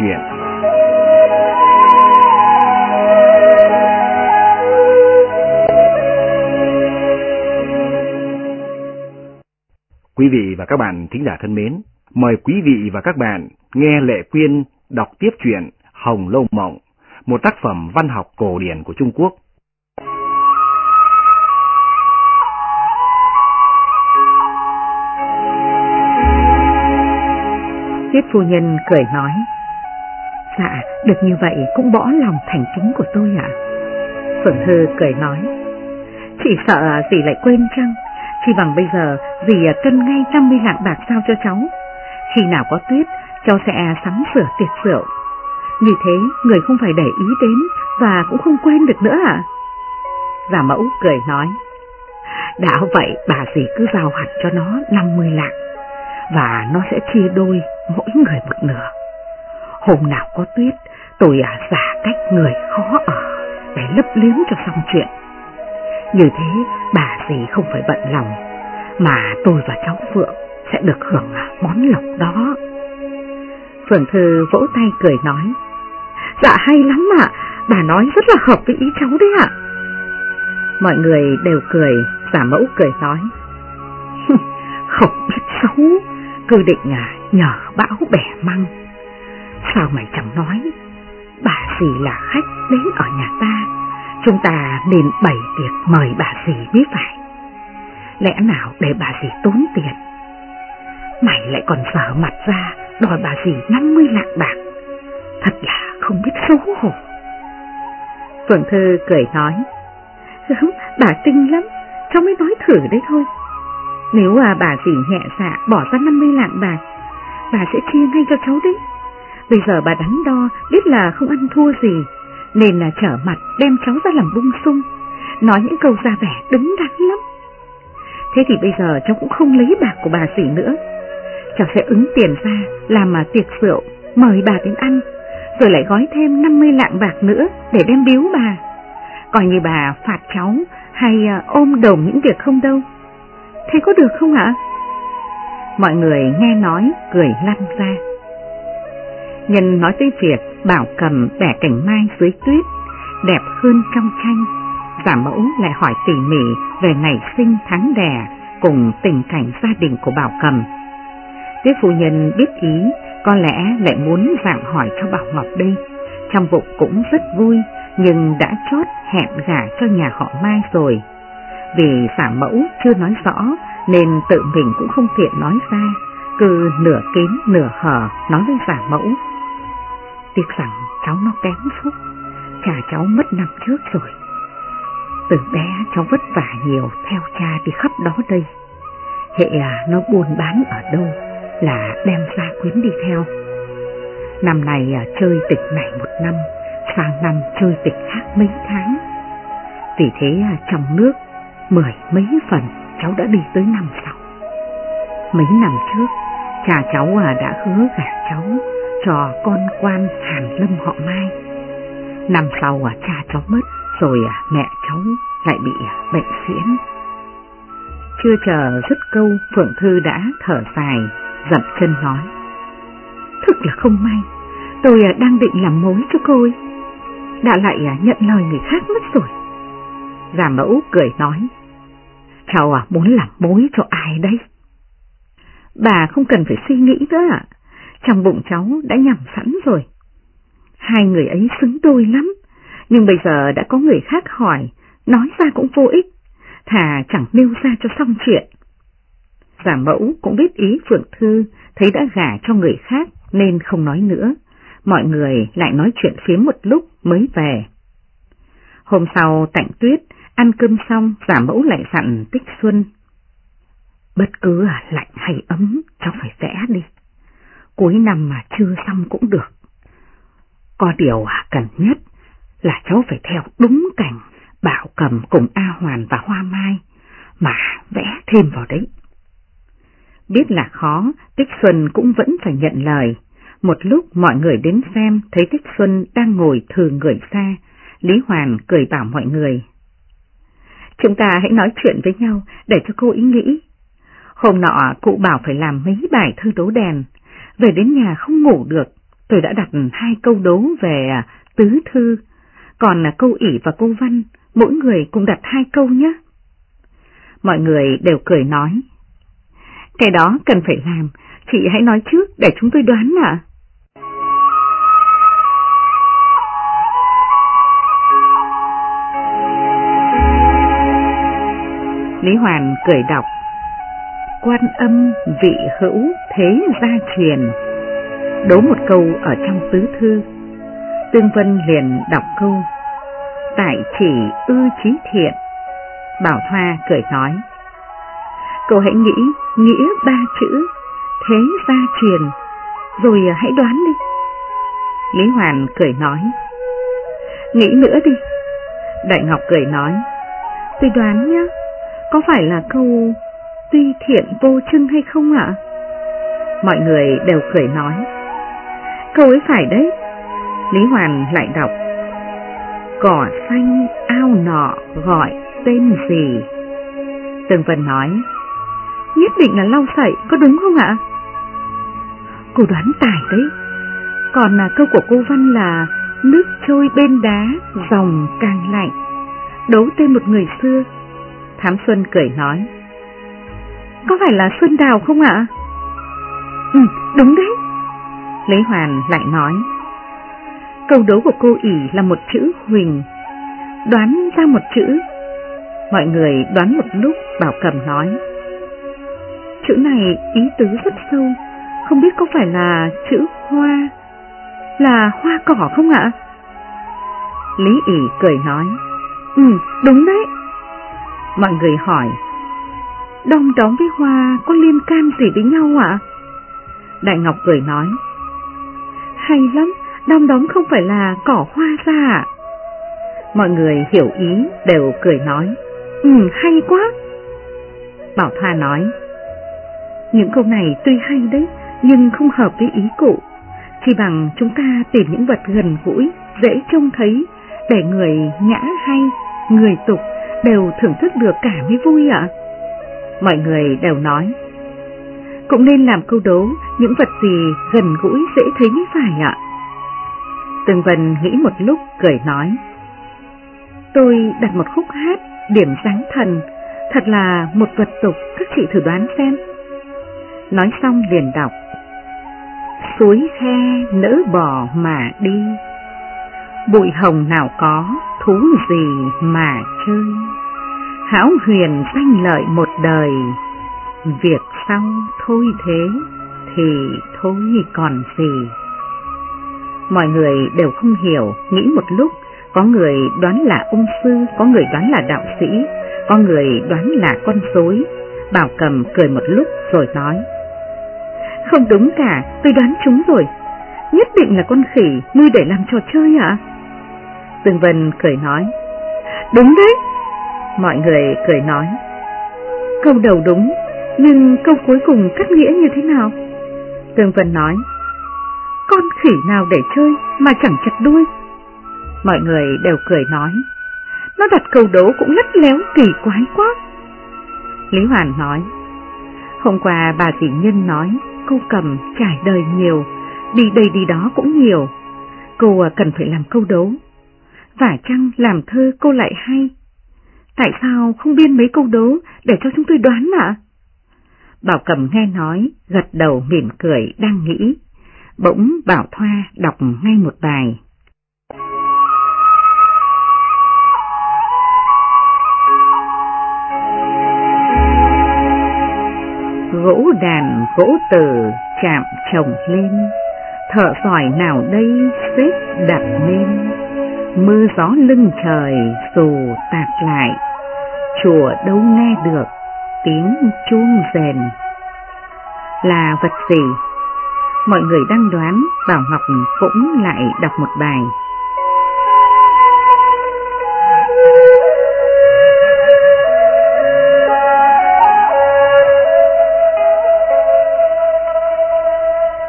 chuyện. Quý vị và các bạn thính giả thân mến, mời quý vị và các bạn nghe Lệ Quyên đọc tiếp truyện Hồng Lâu Mộng, một tác phẩm văn học cổ điển của Trung Quốc. Tiết phu nhân cười nói, Dạ, được như vậy cũng bỏ lòng thành kính của tôi ạ. Phượng Thư cười nói, Chỉ sợ dì lại quên chăng, chỉ bằng bây giờ dì cân ngay 50 lạng bạc sao cho cháu. Khi nào có tuyết, cháu sẽ sắm sửa tiệc rượu. Như thế người không phải để ý đến và cũng không quên được nữa à? Giả mẫu cười nói, Đã vậy bà dì cứ giao hẳn cho nó 50 lạng và nó sẽ chia đôi mỗi người một nửa. Hôm nào có tuyết, tôi à giả cách người khó ở để lấp liếm cho xong chuyện. Như thế bà gì không phải bận lòng, mà tôi và cháu Phượng sẽ được hưởng à, món lộc đó. Phượng Thư vỗ tay cười nói, Dạ hay lắm ạ, bà nói rất là hợp với ý cháu đấy ạ. Mọi người đều cười, giả mẫu cười nói, Không biết xấu, cứ định à, nhờ bão bẻ măng. Sao mày chẳng nói, bà dì là khách đến ở nhà ta, chúng ta nên bày tiệc mời bà dì mới phải. Lẽ nào để bà dì tốn tiền? Mày lại còn dở mặt ra đòi bà dì 50 lạng bạc. Thật là không biết xấu hổ. Phượng Thư cười nói, bà tinh lắm, cháu mới nói thử đấy thôi. Nếu à, bà dì nhẹ dạ bỏ ra 50 lạng bạc, bà sẽ chia ngay cho cháu đấy. Bây giờ bà đắn đo biết là không ăn thua gì, nên là trở mặt đem cháu ra làm bung sung, nói những câu ra vẻ đứng đắn lắm. Thế thì bây giờ cháu cũng không lấy bạc của bà gì nữa. Cháu sẽ ứng tiền ra làm mà tiệc rượu, mời bà đến ăn, rồi lại gói thêm 50 lạng bạc nữa để đem biếu bà. Coi như bà phạt cháu hay à, ôm đồng những việc không đâu. Thế có được không ạ? Mọi người nghe nói cười lăn ra. Nhân nói tới việc bảo cầm bẻ cành mai dưới tuyết, đẹp hơn trong tranh. Giả mẫu lại hỏi tỉ mỉ về ngày sinh tháng đẻ cùng tình cảnh gia đình của Bảo Cầm. Tiết phu nhân biết ý, có lẽ lại muốn dạng hỏi cho Bảo Ngọc đây. Trong bụng cũng rất vui, nhưng đã chót hẹn gả cho nhà họ Mai rồi. Vì giả mẫu chưa nói rõ nên tự mình cũng không tiện nói ra, cứ nửa kín nửa hở nói với giả mẫu. Tiếc rằng cháu nó kém phúc, cha cháu mất năm trước rồi. Từ bé cháu vất vả nhiều theo cha đi khắp đó đây. Hệ à nó buôn bán ở đâu là đem ra quyến đi theo. Năm này à, chơi tịch này một năm, sang năm chơi tịch khác mấy tháng. Vì thế à, trong nước mười mấy phần cháu đã đi tới năm sau. Mấy năm trước, cha cháu à, đã hứa gả cháu cho con quan Hàn Lâm họ Mai. Năm sau à, cha cháu mất, rồi à, mẹ cháu lại bị à, bệnh xiễn. Chưa chờ dứt câu, Phượng Thư đã thở dài, dậm chân nói. Thực là không may, tôi đang định làm mối cho cô ấy. Đã lại nhận lời người khác mất rồi. Già mẫu cười nói. Cháu muốn làm mối cho ai đấy? Bà không cần phải suy nghĩ nữa ạ. Trong bụng cháu đã nhằm sẵn rồi. Hai người ấy xứng đôi lắm, nhưng bây giờ đã có người khác hỏi, nói ra cũng vô ích, thà chẳng nêu ra cho xong chuyện. Giả mẫu cũng biết ý Phượng Thư, thấy đã gả cho người khác nên không nói nữa. Mọi người lại nói chuyện phía một lúc mới về. Hôm sau tạnh tuyết, ăn cơm xong giả mẫu lại dặn Tích Xuân. Bất cứ à, lạnh hay ấm, cháu phải vẽ đi. Cuối năm mà chưa xong cũng được. Có điều à, cần nhất là cháu phải theo đúng cảnh Bảo Cầm cùng A Hoàn và Hoa Mai mà vẽ thêm vào đấy. Biết là khó, Tích Xuân cũng vẫn phải nhận lời. Một lúc mọi người đến xem thấy Tích Xuân đang ngồi thừ người xa, Lý Hoàn cười bảo mọi người. Chúng ta hãy nói chuyện với nhau để cho cô ý nghĩ. Hôm nọ cụ bảo phải làm mấy bài thư đố đèn, về đến nhà không ngủ được, tôi đã đặt hai câu đố về à, tứ thư, còn là câu ỉ và câu văn, mỗi người cũng đặt hai câu nhé. Mọi người đều cười nói. Cái đó cần phải làm, chị hãy nói trước để chúng tôi đoán ạ. Lý Hoàn cười đọc. Quan âm vị hữu thế gia truyền. Đố một câu ở trong tứ thư. Tương Vân liền đọc câu. Tại chỉ ư trí thiện. Bảo Thoa cười nói. Cậu hãy nghĩ nghĩa ba chữ thế gia truyền, rồi hãy đoán đi. Lý Hoàn cười nói. Nghĩ nữa đi. Đại Ngọc cười nói. Tôi đoán nhé, có phải là câu tuy thiện vô trưng hay không ạ? Mọi người đều cười nói. Câu ấy phải đấy. Lý Hoàn lại đọc. Cỏ xanh ao nọ gọi tên gì? Tường Vân nói. Nhất định là lau sậy, có đúng không ạ? Cô đoán tài đấy. Còn là câu của cô Văn là nước trôi bên đá, dòng càng lạnh. Đấu tên một người xưa. Thám Xuân cười nói. Có phải là Xuân Đào không ạ? Ừ, đúng đấy. Lý Hoàn lại nói. Câu đấu của cô ỉ là một chữ Huỳnh. Đoán ra một chữ. Mọi người đoán một lúc Bảo Cầm nói. Chữ này ý tứ rất sâu, không biết có phải là chữ hoa, là hoa cỏ không ạ? Lý ỉ cười nói, Ừ, đúng đấy. Mọi người hỏi, Đông Trống với hoa có liên can gì với nhau ạ? Đại Ngọc cười nói, Hay lắm, đông đóng không phải là cỏ hoa ra ạ. Mọi người hiểu ý đều cười nói, Ừ, hay quá. Bảo Thoa nói, những câu này tuy hay đấy, nhưng không hợp với ý cụ. Chỉ bằng chúng ta tìm những vật gần gũi, dễ trông thấy, để người nhã hay, người tục đều thưởng thức được cả mới vui ạ. Mọi người đều nói, cũng nên làm câu đố những vật gì gần gũi dễ thấy mới phải ạ. Tường Vân nghĩ một lúc cười nói, tôi đặt một khúc hát điểm sáng thần, thật là một vật tục các chị thử đoán xem. Nói xong liền đọc. Suối khe nỡ bỏ mà đi. Bụi hồng nào có thú gì mà chơi? Hảo huyền danh lợi một đời Việc sau thôi thế thì thôi còn gì Mọi người đều không hiểu, nghĩ một lúc Có người đoán là ung sư, có người đoán là đạo sĩ Có người đoán là con dối Bảo cầm cười một lúc rồi nói không đúng cả, tôi đoán chúng rồi. Nhất định là con khỉ nuôi để làm trò chơi ạ. À? Dương Vân cười nói. Đúng đấy. Mọi người cười nói. Câu đầu đúng, nhưng câu cuối cùng cắt nghĩa như thế nào? Tương Vân nói. Con khỉ nào để chơi mà chẳng chặt đuôi? Mọi người đều cười nói. Nó đặt câu đố cũng lất léo kỳ quái quá. Lý Hoàn nói. Hôm qua bà dĩ nhân nói cô cầm trải đời nhiều, đi đây đi đó cũng nhiều. Cô à, cần phải làm câu đố Và chăng làm thơ cô lại hay? Tại sao không biên mấy câu đố để cho chúng tôi đoán ạ? Bảo Cầm nghe nói, gật đầu mỉm cười đang nghĩ. Bỗng Bảo Thoa đọc ngay một bài. gỗ đàn gỗ từ chạm trồng lên, thợ giỏi nào đây xếp đặt nên, mưa gió lưng trời dù tạt lại, chùa đâu nghe được tiếng chuông rèn. Là vật gì? Mọi người đang đoán, Bảo Ngọc cũng lại đọc một bài.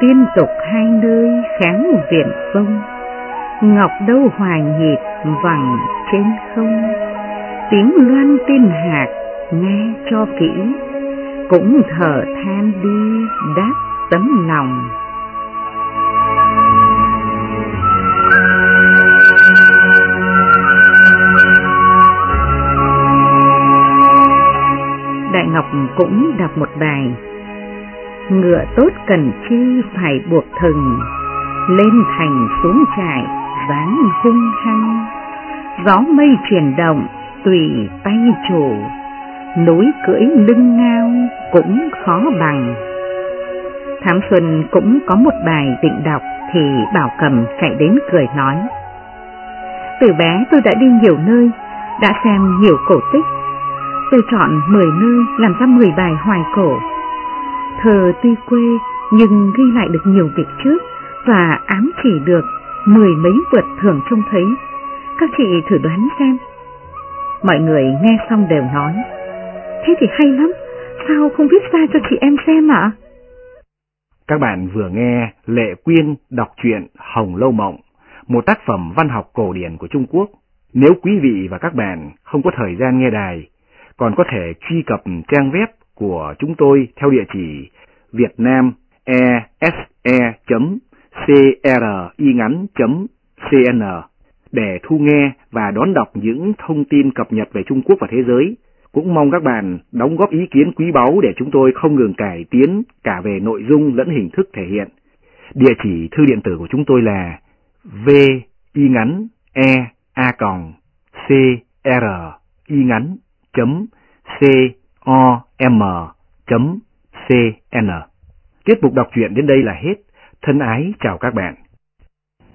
tiên tục hai nơi kháng viện vông, ngọc đâu hòa nhịp vẳng trên không, tiếng loan tên hạt nghe cho kỹ, cũng thở than đi đáp tấm lòng. Đại ngọc cũng đọc một bài, ngựa tốt cần chi phải buộc thần lên thành xuống trại ván hung hăng. Gió mây chuyển động tùy tay chủ Núi cưỡi lưng ngao cũng khó bằng Thám Xuân cũng có một bài định đọc thì Bảo Cầm chạy đến cười nói. Từ bé tôi đã đi nhiều nơi, đã xem nhiều cổ tích. Tôi chọn 10 nơi làm ra 10 bài hoài cổ. thờ tuy quê nhưng ghi lại được nhiều việc trước và ám chỉ được mười mấy vượt thường trông thấy. Các chị thử đoán xem. Mọi người nghe xong đều nói. Thế thì hay lắm, sao không viết ra cho chị em xem ạ? Các bạn vừa nghe Lệ Quyên đọc truyện Hồng Lâu Mộng, một tác phẩm văn học cổ điển của Trung Quốc. Nếu quý vị và các bạn không có thời gian nghe đài, còn có thể truy cập trang web của chúng tôi theo địa chỉ vietnamese.cringắn.cn để thu nghe và đón đọc những thông tin cập nhật về Trung Quốc và thế giới, cũng mong các bạn đóng góp ý kiến quý báu để chúng tôi không ngừng cải tiến cả về nội dung lẫn hình thức thể hiện. Địa chỉ thư điện tử của chúng tôi là v y ngắn e a còng c r y ngắn chấm c o m chấm c n. Tiết mục đọc truyện đến đây là hết. Thân ái chào các bạn.